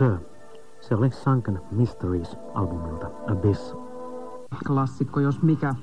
Rousseau. Se oli Sunken Mysteries-albumilta Abyss. Klassikko jos mikä.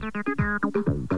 Thank you.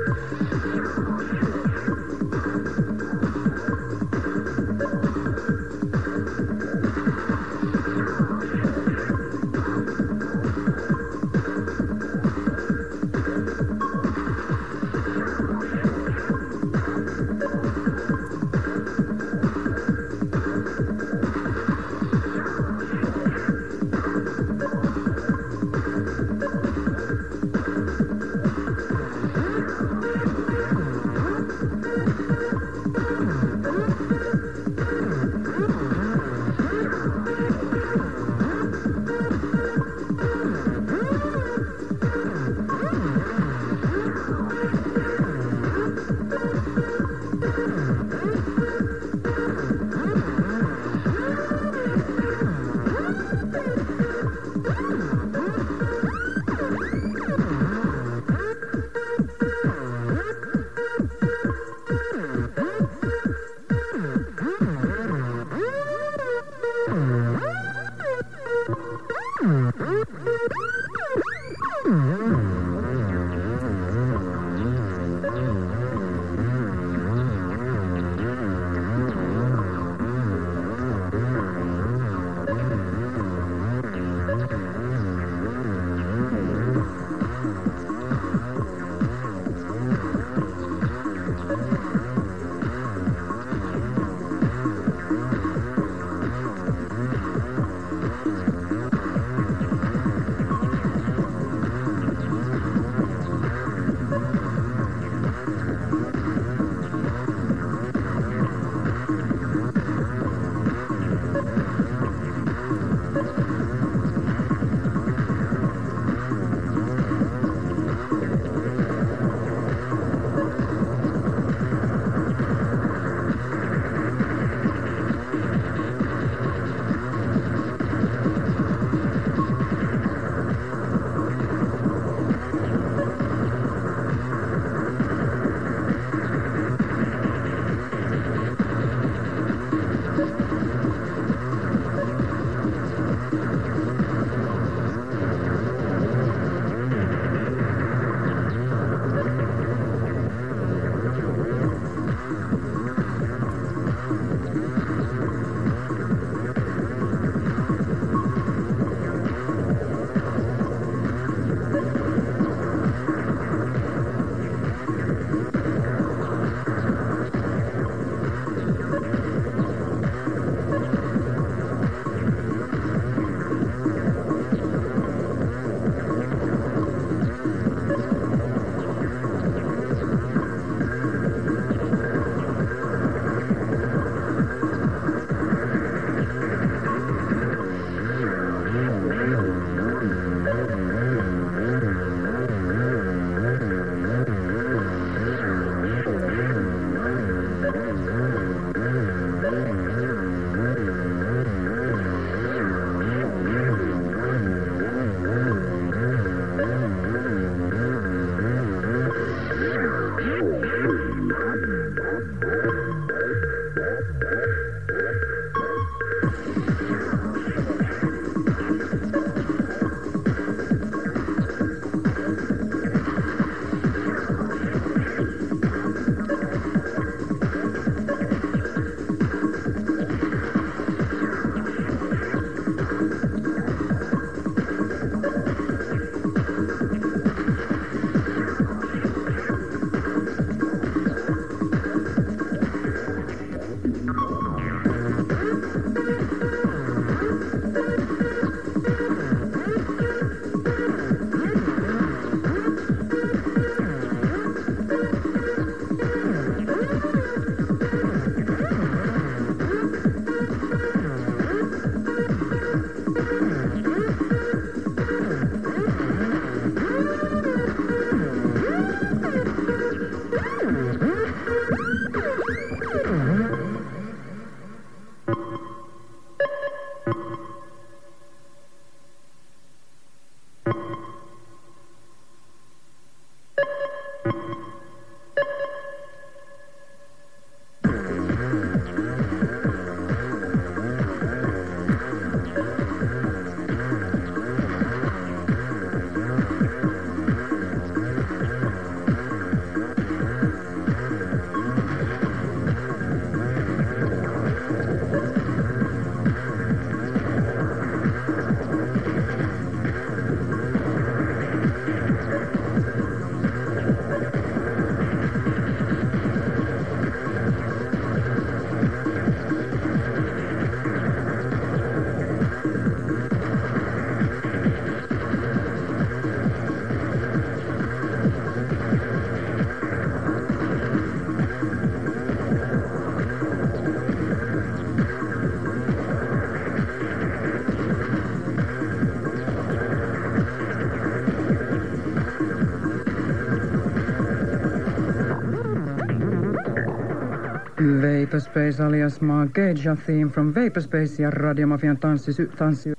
Vaperspace alias Margeja theme from Vaperspace ja Radiomafian tanssi... tanssi...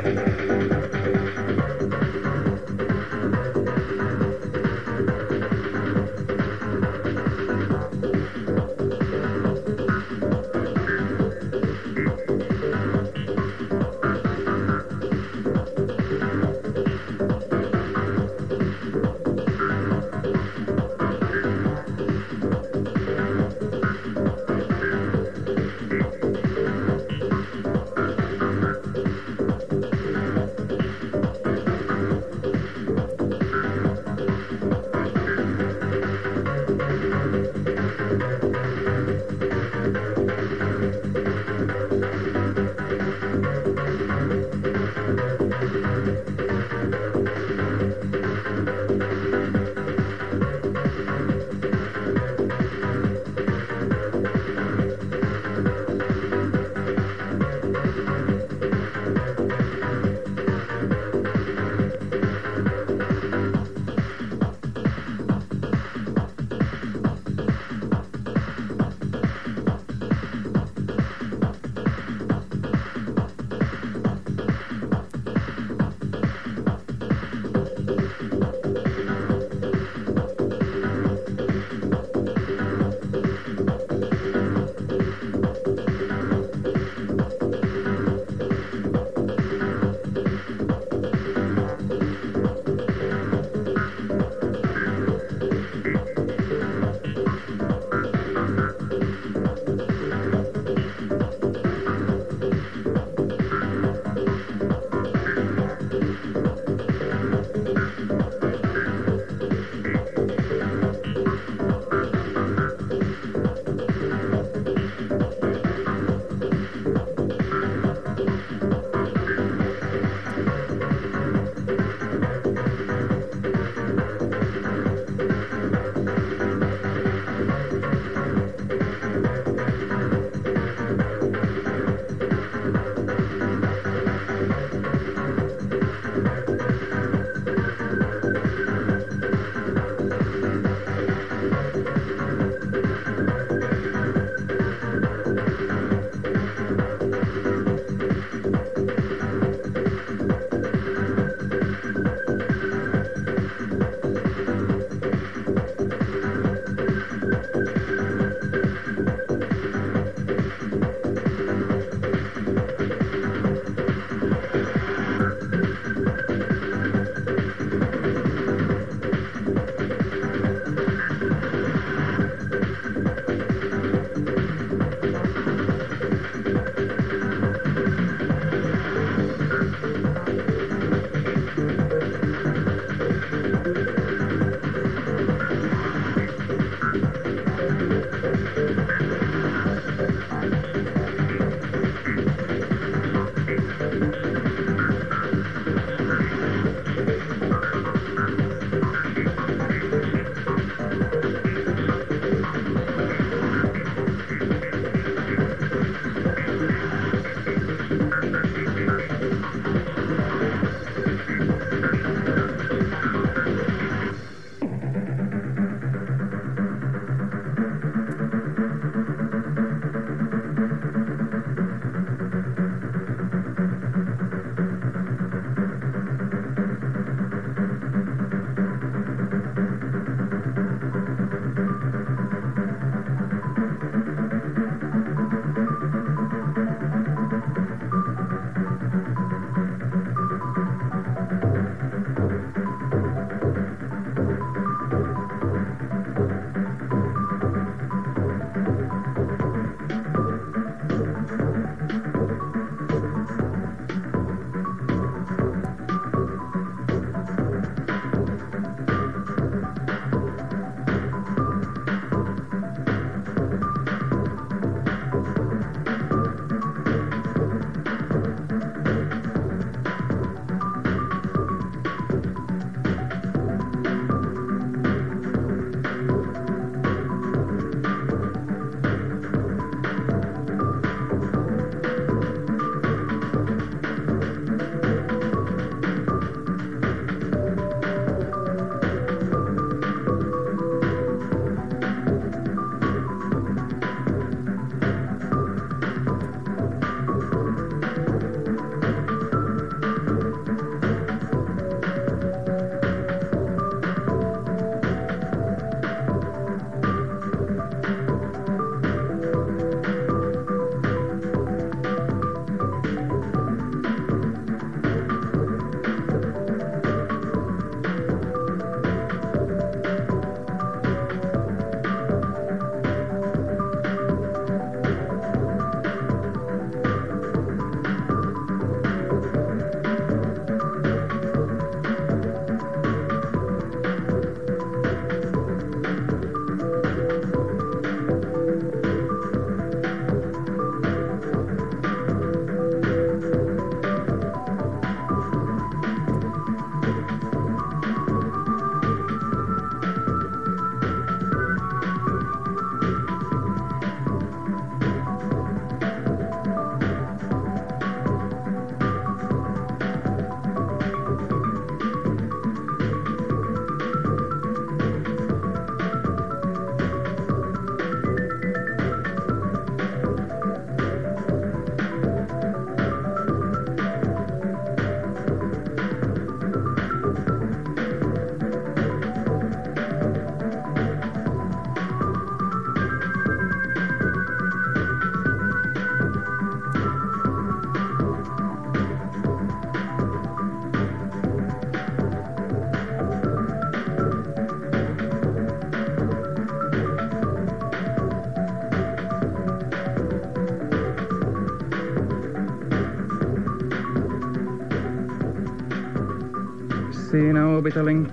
Orbitaling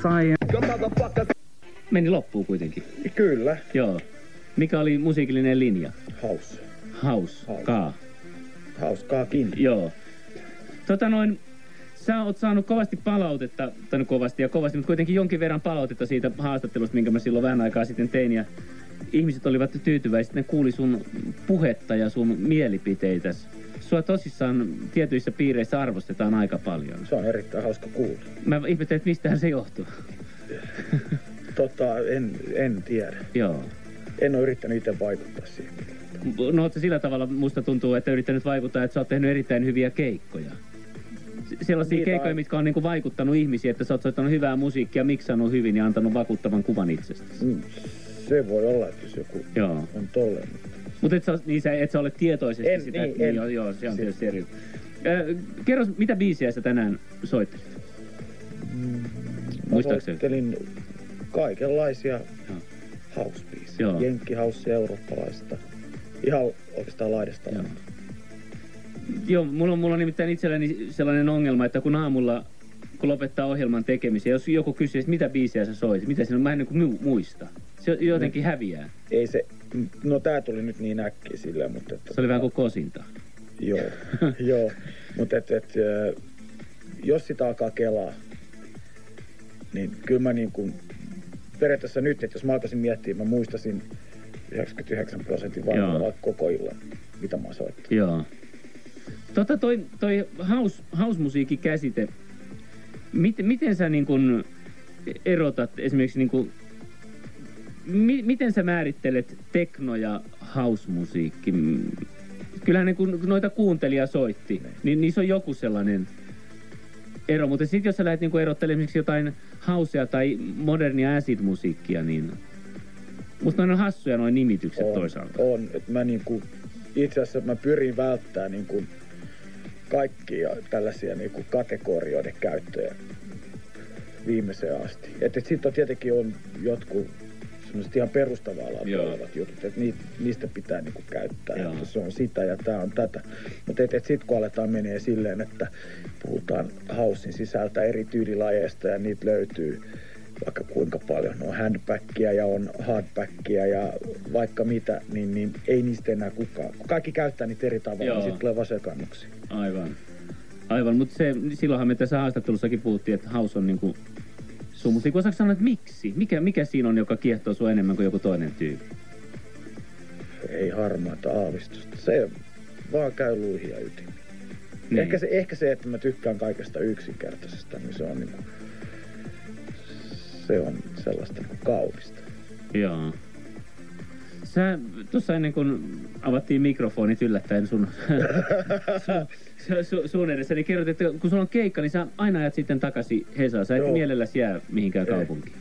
Science. Meni loppuun kuitenkin. Kyllä. Joo. Mikä oli musiikillinen linja? House. House. House. Kaa. Hauskaakin. Joo. Tota noin, sä oot saanut kovasti palautetta, tai no kovasti ja kovasti, mutta kuitenkin jonkin verran palautetta siitä haastattelusta, minkä mä silloin vähän aikaa sitten tein. Ja ihmiset olivat tyytyväisiä, ne kuuli sun puhetta ja sun mielipiteitä. Sua tosissaan tietyissä piireissä arvostetaan aika paljon. Se on erittäin hauska kuulla. Mä ihmettelen, että mistähän se johtuu. Tota, en, en tiedä. Joo. En ole yrittänyt itse vaikuttaa siihen. No sä sillä tavalla, musta tuntuu, että yrittänyt vaikuttaa, että sä oot tehnyt erittäin hyviä keikkoja. Sellaisia Niitä keikkoja, on. mitkä on niinku vaikuttanut ihmisiä, että sä oot soittanut hyvää musiikkia, miksannut hyvin ja antanut vakuuttavan kuvan itsestäsi. Mm, Se voi olla, että jos joku Joo. on tolleen. mutta Mutta et sä, niin sä, et sä ole tietoisesti En, sitä. niin, että- en. Joo, joo, se on tietysti eri. Ö, kerro, mitä biisiä sä tänään soittelit? Mä Muistaakseni? soittelin kaikenlaisia Joo. house-biisejä. Jenkkihaussia, eurooppalaista. Ihan oikeastaan laidasta. Joo. Joo, mulla on, mulla on nimittäin itselläni sellainen ongelma, että kun aamulla, kun lopettaa ohjelman tekemisen, jos joku kysyy, että mitä biisiä sä soitit, mitä siinä on, mä en niin kuin mu- muista. Se jotenkin häviää. Ei se, no tää tuli nyt niin äkkiä silleen, mutta... Että, Se oli vähän kuin kosinta. Joo, joo. Mutta et, et, jos sitä alkaa kelaa, niin kyllä mä niin kuin, periaatteessa nyt, että jos mä alkaisin miettiä, mä muistasin 99 prosentin vaikka koko illan, mitä mä oon soittanut. Joo. Tota toi, toi house, house-musiikin käsite, miten, miten sä niin kun erotat esimerkiksi niin kun, mi, miten sä määrittelet tekno- ja house-musiikki? Mm, Kyllähän niin kun noita kuuntelija soitti, niin niissä on joku sellainen ero. Mutta sitten jos sä lähdet niin erottelemaan esimerkiksi jotain housea tai modernia acid-musiikkia, niin musta ne on hassuja noin nimitykset on, toisaalta. On, että mä niin kuin, itse asiassa mä pyrin välttämään niin kuin kaikkia tällaisia niin kuin kategorioiden käyttöjä viimeiseen asti. Että et sitten on tietenkin on jotkut semmoiset ihan perustavaa laatua olevat jutut, että niitä, niistä pitää niinku käyttää, Joo. että se on sitä ja tämä on tätä. Mutta et, et sitten kun aletaan menee silleen, että puhutaan hausin sisältä eri tyylilajeista ja niitä löytyy vaikka kuinka paljon. On handbackia ja on hardbackia ja vaikka mitä, niin, niin ei niistä enää kukaan. Kun kaikki käyttää niitä eri tavalla, Joo. niin sitten tulee vaan sekannuksia. Aivan. Aivan, mutta se, silloinhan me tässä haastattelussakin puhuttiin, että House on niinku sun musiikki. Osaatko sanoa, että miksi? Mikä, mikä siinä on, joka kiehtoo sua enemmän kuin joku toinen tyyppi? Ei harmaata aavistusta. Se vaan käy luihin ja ytimiin. Niin. Ehkä, se, ehkä se, että mä tykkään kaikesta yksinkertaisesta, niin se on, niin kuin, se on sellaista niin kuin kaunista. Joo. Sä tuossa ennen kuin avattiin mikrofonit yllättäen sun, sun, su, sun edessä, niin kerroit, että kun sulla on keikka, niin sä aina ajat sitten takaisin Hesaan. Sä et Joo. mielelläsi jää mihinkään kaupunkiin.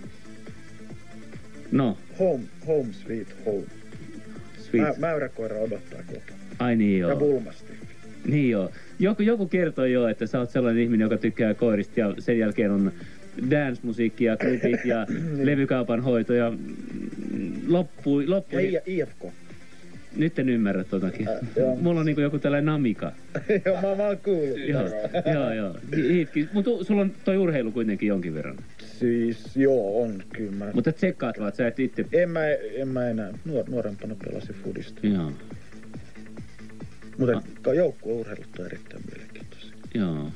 No, Home, home sweet home. sweet. Mä, mäyräkoira odottaa kotona. Ai niin Ja joo. bulmasti. Niin joo. Joku, joku kertoi jo, että sä oot sellainen ihminen, joka tykkää koirista ja sen jälkeen on dance-musiikki ja klubit ja levykaupan hoito ja loppui, loppui. Ja IFK. Nyt en ymmärrä totakin. Äh, joo. Mulla on niinku joku tällainen namika. joo, mä, mä oon kuullut. joo, joo, joo. Mutta sulla on toi urheilu kuitenkin jonkin verran. Siis joo, on kyllä. Mä, Mutta tsekkaat vaan, sä et itse... en, mä, en mä enää. Nuor, nuorempana pelasin fudista. Joo, Mutta Ah. joukkueurheilut on erittäin mielenkiintoisia. joo.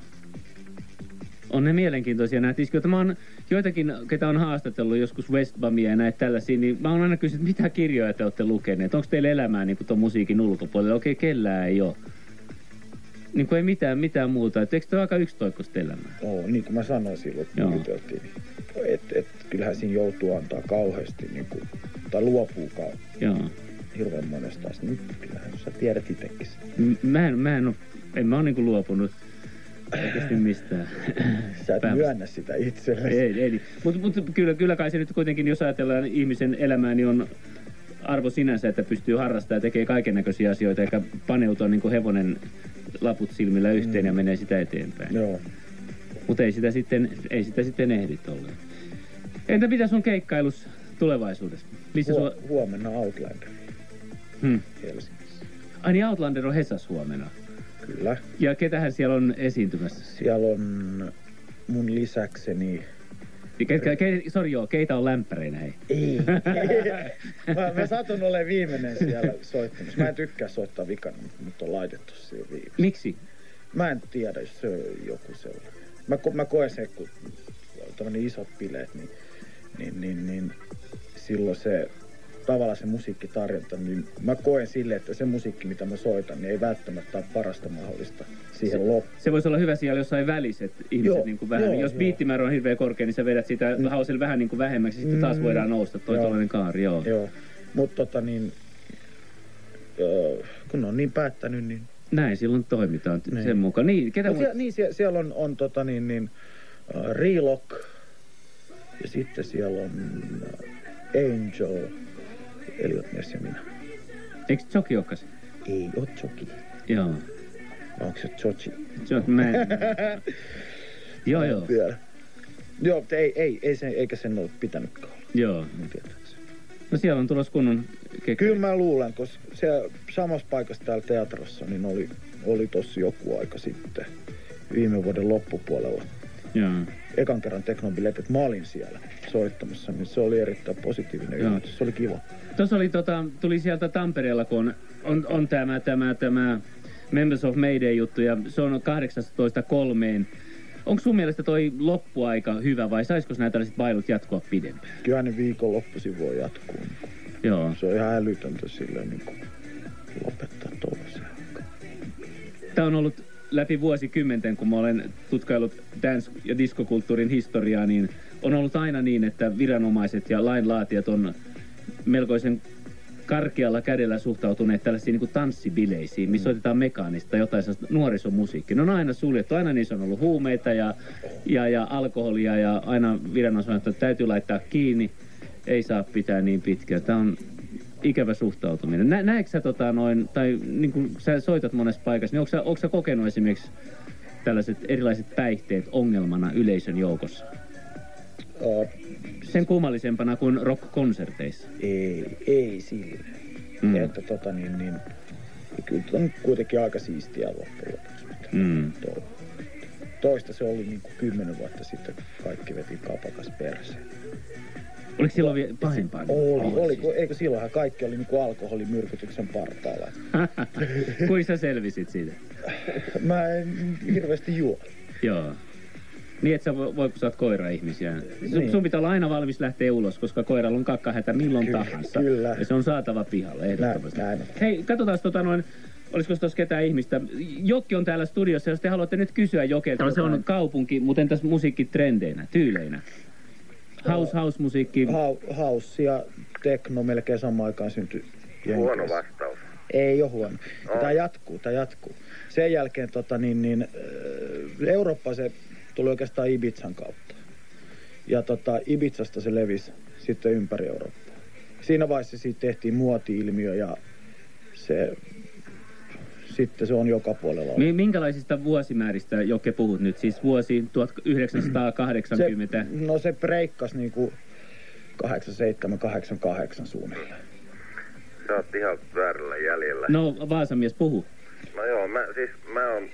On ne mielenkiintoisia nämä tiskit. Mä oon joitakin, ketä on haastatellut joskus Westbamia ja näitä tällaisia, niin mä oon aina kysynyt, mitä kirjoja te olette lukeneet? Onko teillä elämää niin tuon musiikin ulkopuolella? Okei, kellään ei ole. Niin kuin ei mitään, mitään muuta. Et eikö ole aika yksitoikkoista elämää? Oo, niin kuin mä sanoin silloin, kun juteltiin, niin et, et, kyllähän siinä joutuu antaa kauheasti, niin kuin, tai luopuu kau- Joo. hirveän monesta asiasta. Nyt kyllähän sä tiedät itsekin. sen. M- Mä en, mä en, oo, en mä ole niinku luopunut oikeasti mistään. Sä et Päinvastoin. myönnä sitä itsellesi. Ei, ei. Mutta mut, kyllä, kyllä kai se nyt kuitenkin, jos ajatellaan ihmisen elämää, niin on arvo sinänsä, että pystyy harrastamaan ja tekee kaiken näköisiä asioita, eikä paneutua niin kuin hevonen laput silmillä yhteen ja menee sitä eteenpäin. Joo. Mutta ei sitä sitten, ei sitä sitten ehdi tolleen. Entä mitä sun keikkailus tulevaisuudessa? Missä Huo, sua... huomenna Outlander Hmm. Helsingissä. Ai niin, Outlander on Hesas huomenna. Kyllä. Ja ketähän siellä on esiintymässä? Siellä on mun lisäkseni... Ketkä, ke, sorry joo, keitä on lämpäreinä hei? Ei. mä, mä saatun olla viimeinen siellä soittamassa. Mä en tykkää soittaa vikana, mutta on laitettu siihen viimeisen. Miksi? Mä en tiedä, jos se on joku sellainen. Mä, mä koen sen, kun on isot bileet, niin, niin, niin, niin silloin se tavallaan se musiikkitarjonta, niin mä koen sille, että se musiikki, mitä mä soitan, niin ei välttämättä ole parasta mahdollista siihen se, loppuun. Se voisi olla hyvä siellä jossain välissä, että ihmiset Joo, niin kuin vähän, joo, jos joo. biittimäärä on hirveän korkea, niin sä vedät sitä mm. hausella vähän niin kuin vähemmäksi, sitten taas Mm. voidaan nousta, toi Joo. kaari, joo. Joo, mutta tota niin, öö, kun on niin päättänyt, niin... Näin silloin toimitaan Niin. sen mukaan. Niin, ketä No, siellä, niin siellä, siellä on, on tota niin, niin uh, Relock ja sitten siellä on uh, Angel, Elliot Ness ja minä. Eikö Joki olekaan se? Ei oo Joki, Joo. onko se? Se on, mä en... joo, joo, Tiedä. Joo, mutta ei, ei, ei se, eikä sen ole pitänytkään olla, joo. mun tietääkseni. No siellä on tulossa kunnon kekkari. Kyllä mä luulen, koska se samassa paikassa täällä teatrassa niin oli, oli tossa joku aika sitten viime vuoden loppupuolella. Joo. Ekan kerran teknobilet, että mä olin siellä soittamassa, niin se oli erittäin positiivinen Joo. yllätys. Se oli kiva. Tuossa oli, tota, tuli sieltä Tampereella, kun on, on, on tämä, tämä, tämä Members of Mayday-juttu, ja se on 18 kolmeen. Onko sun mielestä toi loppuaika hyvä, vai saisiko nämä tällaiset bailut jatkua pidempään? Kyllä ne viikonloppuisin voi jatkuu. Niin Joo. se on ihan älytöntä silleen niin lopettaa tuollaisen. Tämä on ollut läpi vuosikymmenten, kun mä olen tutkaillut dance- ja diskokulttuurin historiaa, niin on ollut aina niin, että viranomaiset ja lainlaatijat on melkoisen karkealla kädellä suhtautuneet tällaisiin niin kuin tanssibileisiin, missä soitetaan mekaanista tai jotain sellaista nuorisomusiikkia. Ne on aina suljettu, aina niissä on ollut huumeita ja, ja, ja alkoholia ja aina viranomaiset että täytyy laittaa kiinni, ei saa pitää niin pitkään. Tämä on ikävä suhtautuminen. Nä, näetkö sä tota noin, tai niin kuin sä soitat monessa paikassa, niin onko sä, onko sä kokenut esimerkiksi tällaiset erilaiset päihteet ongelmana yleisön joukossa? Uh, Sen kummallisempana kuin rock-konserteissa. ei, ei sille. Mm. Että tota niin, niin kyllä on kuitenkin aika siistiä loppujen lopuksi. Mm. tuo- Toista se oli niin kuin kymmenen vuotta sitten, kun kaikki veti kapakas perseen. Oliko silloin vielä pahempaa? Oli, oli, kun, eikö silloinhan kaikki oli niin kuin alkoholimyrkytyksen partaalla. Kuin sä selvisit siitä? Mä en hirveästi juo. Joo. Niin, että sä voi, voi kun sä oot koira-ihmisiä. Niin. sun pitää olla aina valmis lähteä ulos, koska koiralla on kakkahätä milloin Kyllä, tahansa. kyllä. Ja se on saatava pihalle ehdottomasti. Näin, näin. Hei, katsotaan tota noin, olisiko tuossa ketään ihmistä. Jokki on täällä studiossa, jos te haluatte nyt kysyä Jokelta. Se on kaupunki, mutta entäs musiikkitrendeinä, tyyleinä? House, house musiikki. Ha, house ja tekno melkein samaan aikaan syntyi Huono Jenkeissä. vastaus. Ei ole huono. On. Tämä jatkuu, tämä jatkuu. Sen jälkeen tota, niin, niin, äh, Eurooppa se tuli oikeastaan Ibizan kautta. Ja tota, Ibizasta se levisi sitten ympäri Eurooppaa. Siinä vaiheessa siitä tehtiin muoti-ilmiö ja se, sitten se on joka puolella. Mi- Minkälaisista vuosimääristä Jokke puhut nyt? Siis vuosi 1980. Se, no se breikkas niinku 87-88 suunnilleen. Sä oot ihan väärällä jäljellä. No, Vaasamies puhu. No joo, mä, siis mä oon